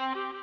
Mm-hmm.